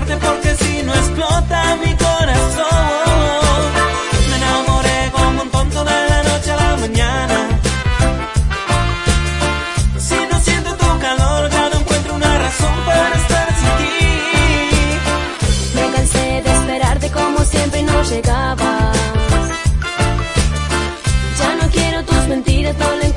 porque si no explota mi corazón. Me enamoré como un tonto de la noche a la mañana. Si no siento tu calor, ya no encuentro una razón para estar sin ti. Me cansé de esperarte como siempre y no llegabas. Ya no quiero tus mentiras, no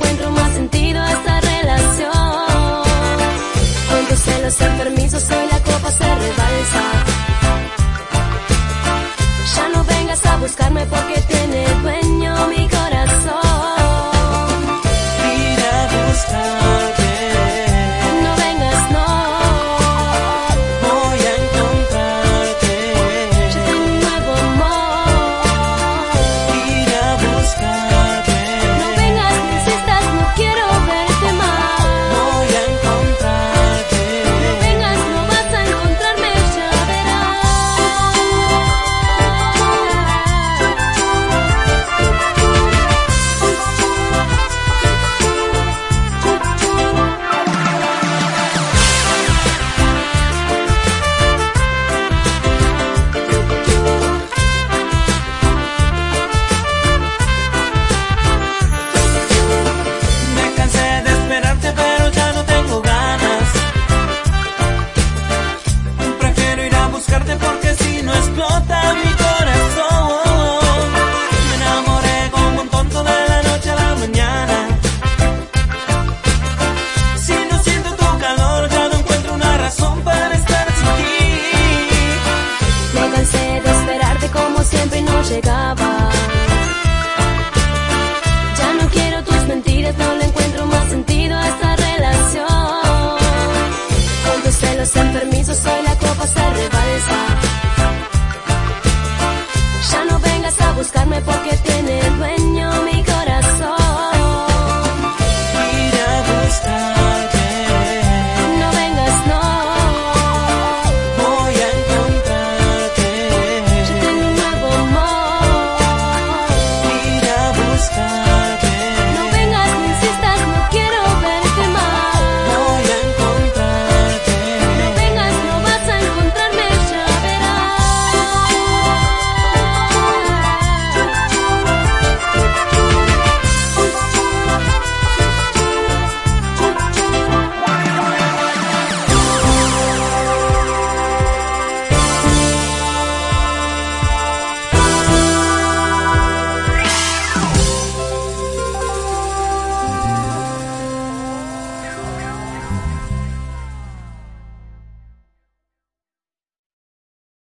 sin permiso, soy la copa se rebalsa. Ya no vengas a buscarme porque tiene dueño.